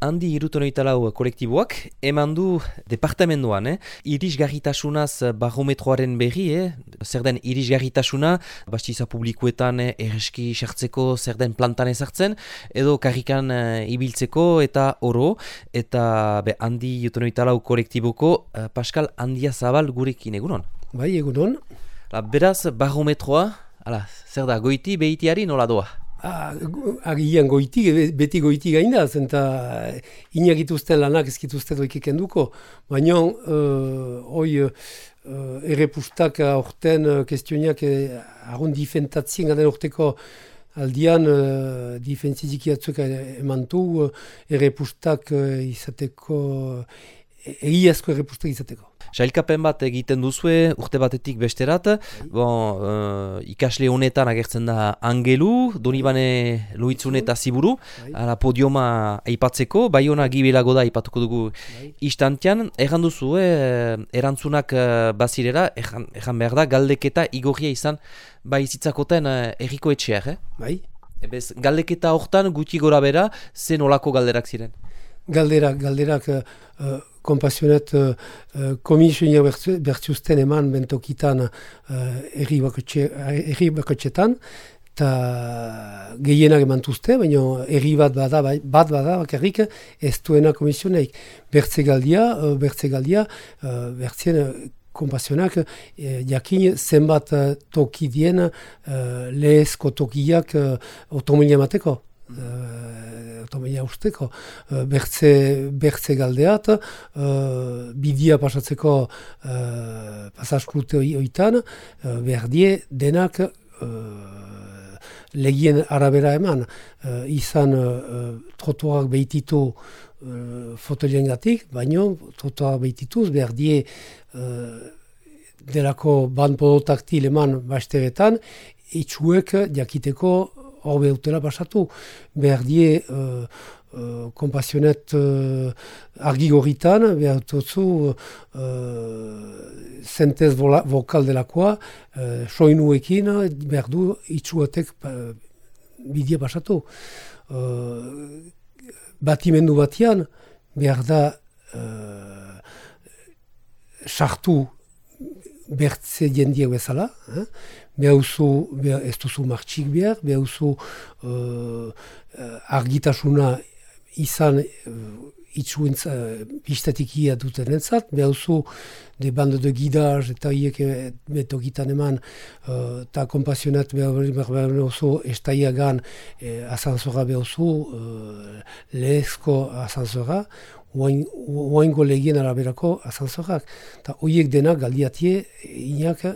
handi irutonoitalau kolektiboak, eman du departamentoan, eh? irisgarritasunaz barometroaren berri, eh? zer den irisgarritasuna, bastiza publikuetan eh, erreski sartzeko zer den plantan ezartzen, edo karrikan eh, ibiltzeko eta oro, eta be, handi irutonoitalau kolektiboko eh, Pascal Handia Zabal gurekin egunon. Bai, egunon. La, beraz, barometroa, ala, zer da, goiti, behitiari nola doa? Ah, agian goiti, beti goiti gain da, zenta inagituzten lanak ezkituzte doik duko. Baina, uh, oi, uh, errepustak aurten uh, kestioniak uh, argun difentatzien gaden orteko aldian uh, difentzizik emantu uh, errepustak uh, izateko, uh, egiazko errepustak izateko. Sailkapen bat egiten duzue urte batetik besterat, bon, uh, ikasle honetan agertzen da Angelu, Donibane Luitzune eta Ziburu, ala podioma aipatzeko, bai hona gibelago da aipatuko dugu bai. istantian, erran duzu, eh, erantzunak uh, bazirera, erran, behar da, galdeketa igorria izan bai zitzakoten uh, erriko etxeak, eh? Bai. Ebez, galdeketa hortan guti gora bera, zen olako galderak ziren? Galderak, galderak, uh, kompasionet uh, uh, komisionia bertzuzten eman bentokitan uh, erri bakotxetan, eta gehienak emantuzte, baina erri bat bada, bai, bat bada, bakarrik ez duena komisioneik. Bertze galdia, uh, bertze uh, bertzien uh, kompasionak eh, jakin zenbat uh, toki dien uh, lehezko tokiak uh, otomilia mateko uh, automaia usteko, uh, bertze, bertze galdeat, uh, bidia pasatzeko uh, pasasklute oitan, uh, berdie denak uh, legien arabera eman, uh, izan uh, trotuak behititu uh, fotolien gatik, baino trotuak behitituz berdie uh, delako banpodotaktil eman basteretan, itxuek jakiteko horbe utela pasatu, behar die uh, uh, kompasionet uh, argi gorritan, behar uh, zentez vokal delakoa, uh, soinuekin, behar du itxuatek uh, bidea pasatu. Uh, batimendu batian, behar da uh, bertze jendiek bezala, eh? behauzu, beha, ez duzu martxik behar, behauzu uh, argitasuna izan uh, itxuentz uh, biztatik ia duten entzat, behauzu de bando de gidaz eta hiek betokitan eman eta uh, kompasionat behauzu estaia gan eh, asanzora behauzu uh, lehezko asanzora, oaingo legien araberako asanzorak. Eta horiek denak galdiatie, inak uh,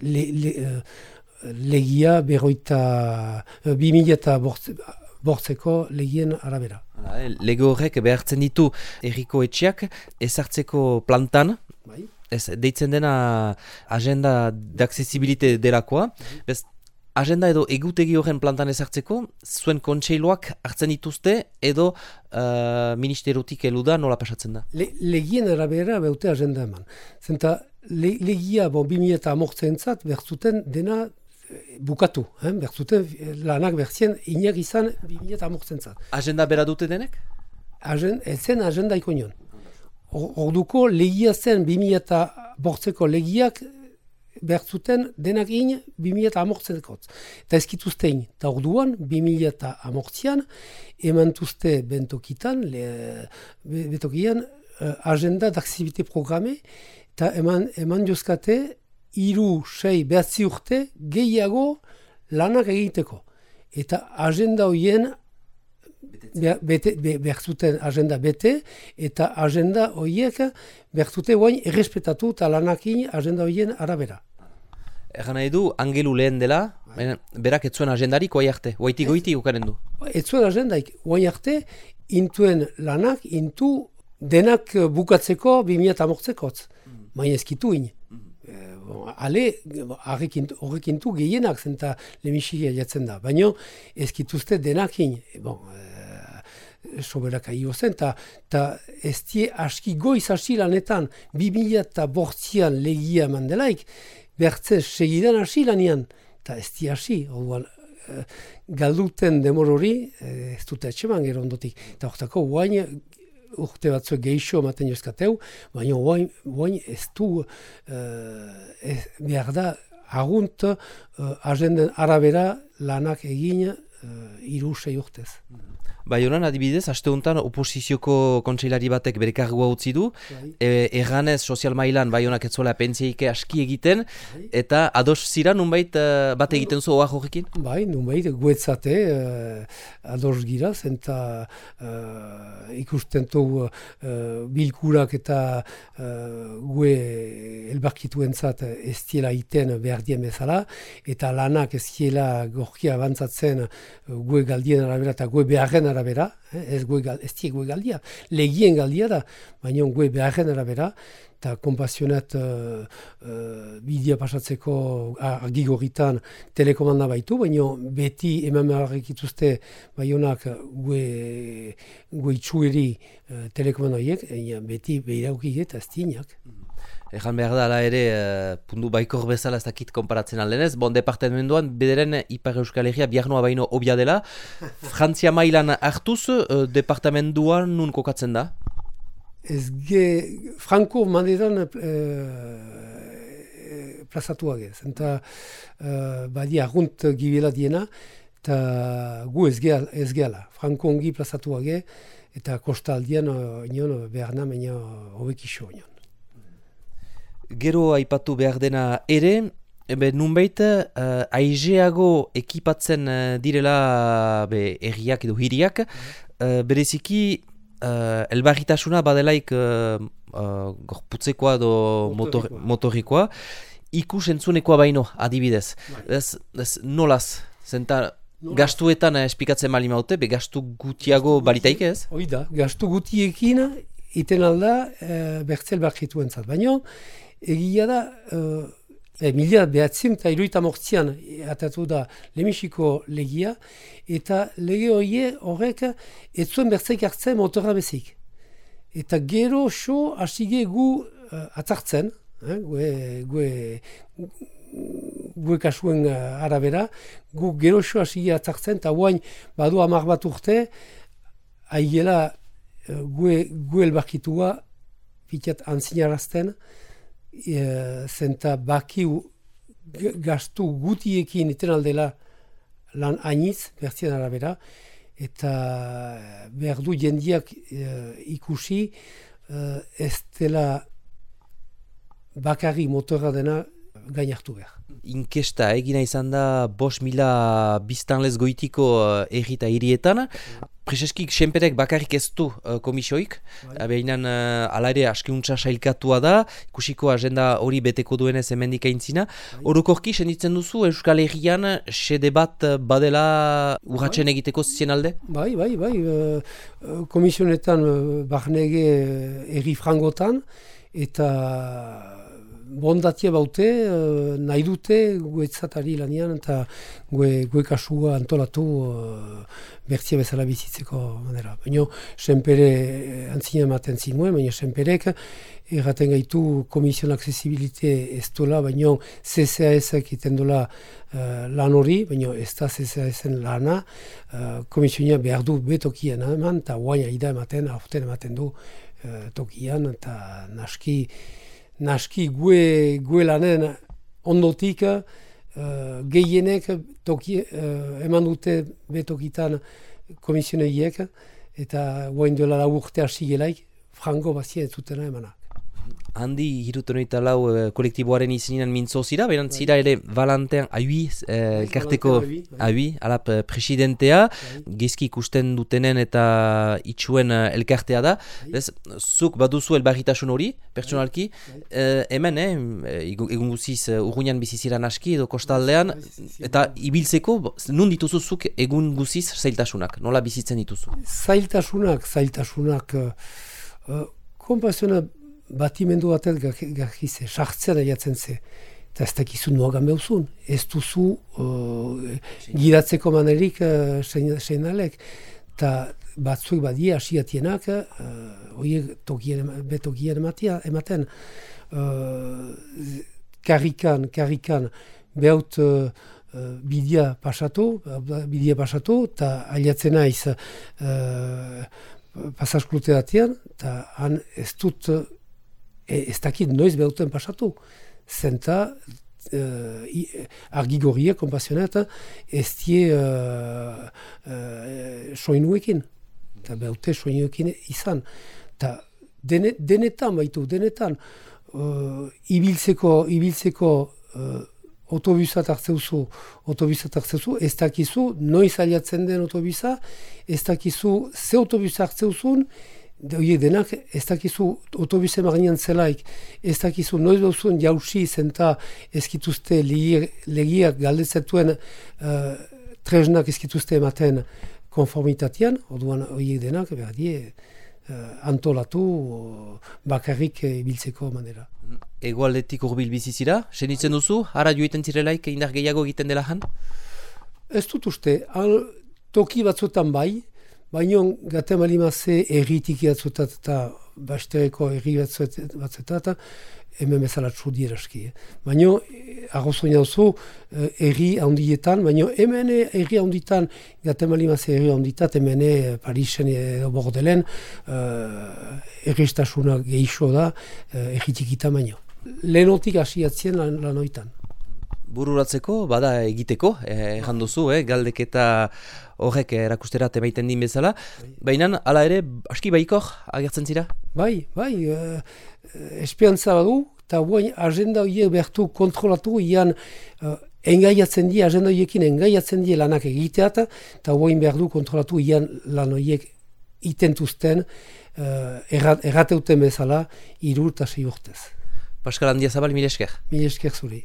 le, le, uh, legia berroita, uh, bimila eta bortzeko legien arabera. Lego horrek behartzen ditu erriko etxeak ezartzeko plantan, bai. ez, deitzen dena agenda d'accessibilite delakoa, bai agenda edo egutegi horren plantan ezartzeko, zuen kontseiloak hartzen dituzte edo uh, ministerotik eluda nola pasatzen da? Le, legien arabera beute agenda eman. Zenta le, legia bon, 2000 eta amortzen zat, bertzuten dena eh, bukatu. Eh? Bertzuten lanak bertzien inak izan 2000 eta amortzen zat. Agenda bera dute denek? Agen, ezen agenda ikonion. Orduko legia zen 2000 eta bortzeko legiak behar zuten denak in 2000 eta amortzekotz. Eta ezkituzte in, eta orduan 2000 eta amortzian, eman tuzte bentokitan, le, bentokian, uh, agenda d'aksibite programe, eta eman, eman jozkate, iru, sei, behatzi urte, gehiago lanak egiteko. Eta agenda hoien behar zuten agenda bete, eta agenda horiek behar zuten guain errespetatu eta lanakin agenda horien arabera. Egan nahi du, angelu lehen dela, bai. berak etzuen agendarik oai arte, oaiti goiti ukaren du. Etzuen agendarik, oai arte, intuen lanak, intu denak bukatzeko bimia eta mortzekotz. Mm. Baina ezkitu in. Mm. E, ale, horrekin du gehienak zenta lemisikia jatzen da. Baina ezkituzte denak in. E, bon, e, soberak aio zen, eta ez die aski goiz hasi lanetan, bimila eta bortzian legia mandelaik, bertze segidan hasi lanian, eta ez di hasi, galduten demor hori, ez dute etxeman gero ondotik. Eta horretako, guain, urte batzu geixo ematen jozkateu, baina guain, ez du, ez, behar da, agunt, agenden arabera lanak egin, uh, iru sei urtez. Bai honan adibidez, aste honetan oposizioko kontseilari batek bere kargua utzi du, bai. e, erganez sozial mailan bai honak etzuela pentsiaike aski egiten, bai. eta ados zira nunbait uh, bat egiten zu oak horrekin? Bai, nunbait guetzate uh, ados gira, zenta uh, ikusten uh, bilkurak eta uh, gue elbarkitu entzat ez diela iten behar dien bezala, eta lanak ez diela gorkia abantzatzen gue galdien arabera eta gue beharren arabera, eh, ez gue ez gue galdia, legien galdia da, baina gue beharren arabera, eta kompazionat uh, uh, bidea pasatzeko agigoritan telekomanda baitu, baina beti eman beharrek ituzte baionak gue, gue itxueri uh, telekomanda hiek, beti behirauki eta ez tinak. Ejan behar da, ere, uh, pundu baikor bezala ez dakit konparatzen aldenez, bon departamentuan, bederen Ipar Euskal Herria biarnoa baino obia dela. Frantzia mailan hartuz, uh, departamentuan nun kokatzen da? Ez ge, Franko mandetan uh, plazatu agez. Eta uh, badi argunt gibela diena, eta gu ez gehala. Franko ongi plazatu age, eta kostaldian uh, inon behar namen hobek iso gero aipatu behar dena ere, ebe nunbait uh, aizeago ekipatzen uh, direla be, erriak edo hiriak, uh, bereziki uh, elbarritasuna badelaik uh, uh, gorputzekoa edo motorikoa. motorikoa, ikus entzunekoa baino adibidez. Bai. Ez, ez nolaz, zenta gastuetan espikatzen mali maute, be gastu gutiago balitaik ez? Oida, gastu gutiekin iten alda e, bertzel barritu entzat. Baina, egia da, uh, e, mila behatzen eta iruita mortzian atatu da lemisiko legia, eta lege hori horrek ez zuen bertzaik hartzen motorra bezik. Eta gero so hasige gu uh, atzartzen, eh, gue, gue, gue kasuen uh, arabera, gu gero so hasige atzartzen, eta guain badu amar bat urte, aigela uh, gue, gue elbarkitua, pitat antzinarazten, e, zenta baki gastu gutiekin iten aldela lan hainitz, bertzien arabera, eta behar du jendiak e, ikusi e, ez dela bakarri motorra dena gain hartu behar. Inkesta egina izan da bos mila biztanlez goitiko errita hirietan. Preseskik senperek bakarrik ez du uh, komisioik, bai. behinan uh, ala ere askiuntza sailkatua da, ikusiko agenda hori beteko duenez emendik aintzina. Bai. Orokorki, senditzen duzu Euskal Herrian sede bat badela urratzen bai. egiteko zizien alde? Bai, bai, bai. Uh, komisionetan uh, barnege erri frangotan, eta bondatia baute, uh, nahi dute guetzatari lanian eta gue, gue kasua antolatu uh, bertzia bezala bizitzeko manera. Baina, senpere eh, antzina ematen zinuen, baina senperek erraten gaitu komision aksesibilite ez dola, baina CCAS-ek iten dola uh, lan hori, baina ez da CCAS-en lana, uh, komisionia behar du betokian eman, eta guaina ida ematen, aurten ematen du uh, tokian, eta naski naski gue, gue lanen ondotik uh, gehienek toki, uh, eman dute betokitan komisioneiek eta guain duela la urte hasi gelaik frango bazien zutena emanak handi hirutu noita lau e, kolektiboaren izinean mintzo zira, beran bai. zira ere valantean aiui, e, elkarteko aiui, alap e, presidentea, bai. gezki ikusten dutenen eta itxuen elkartea da, bai. bez, zuk baduzu elbarritasun hori, pertsonalki, e, hemen, eh, egun guziz urruinan biziziran aski edo kostaldean, eta ibiltzeko, nun dituzu zuk egun guziz zailtasunak, nola bizitzen dituzu? Zailtasunak, zailtasunak, uh, kompazionak, batimendu batet gakize, sartzen aiatzen ze. Eta ez dakizu nuagan behuzun. Ez duzu uh, giratzeko manerik uh, seinalek. Eta batzuek badia asiatienak, uh, oie tokien, betokien ematia, ematen, uh, karrikan, karrikan, behaut uh, bidia pasatu, bidia pasatu, eta aliatzen naiz uh, pasasklutea eta han ez dut, e, ez dakit noiz behuten pasatu, zenta uh, argi gorriak, kompazionet, ez die uh, uh, soinuekin, eta behute soinuekin izan. Ta, dene, denetan baitu, denetan, uh, ibiltzeko, ibiltzeko uh, otobusat hartzeuzu, otobusat hartzeuzu, ez dakizu, noiz aliatzen den otobusa, ez dakizu, ze otobus hartzeuzun, Oie denak, ez dakizu otobuse marinan zelaik, ez dakizu noiz duzuen jausi zenta ezkituzte legiak galdezetuen uh, tresnak ezkituzte ematen konformitatean, oduan oie denak, behar die, uh, antolatu bakarrik ibiltzeko manera. Egoaldetik urbil bizizira, senitzen duzu, ara joiten zirelaik indar gehiago egiten dela han? Ez dut uste, toki batzutan bai, Baina gata malimazze erritik jatzutat eta bastereko erri batzutat hemen bezala txudi eraski. Eh? Baina arrozoina duzu eh, erri handietan, baina hemen erri handitan gata malimazze erri handitat hemen Parisen edo bordelen uh, erristasuna geixo da uh, erritik eta baina. Lehenotik hasiatzen lan, lanoitan bururatzeko, bada egiteko, egan duzu, eh, galdeketa horrek erakustera temaiten din bezala. Baina, hala ere, aski baikor agertzen zira? Bai, bai, uh, espiantza badu, eta guain agenda horiek behartu kontrolatu, ian uh, engaiatzen di, agenda horiekin engaiatzen di lanak egiteat, eta guain behar du kontrolatu, ian lan horiek itentuzten, uh, errateuten bezala, irur eta sei urtez. Paskal handia zabal, mire esker? Mire esker zuri.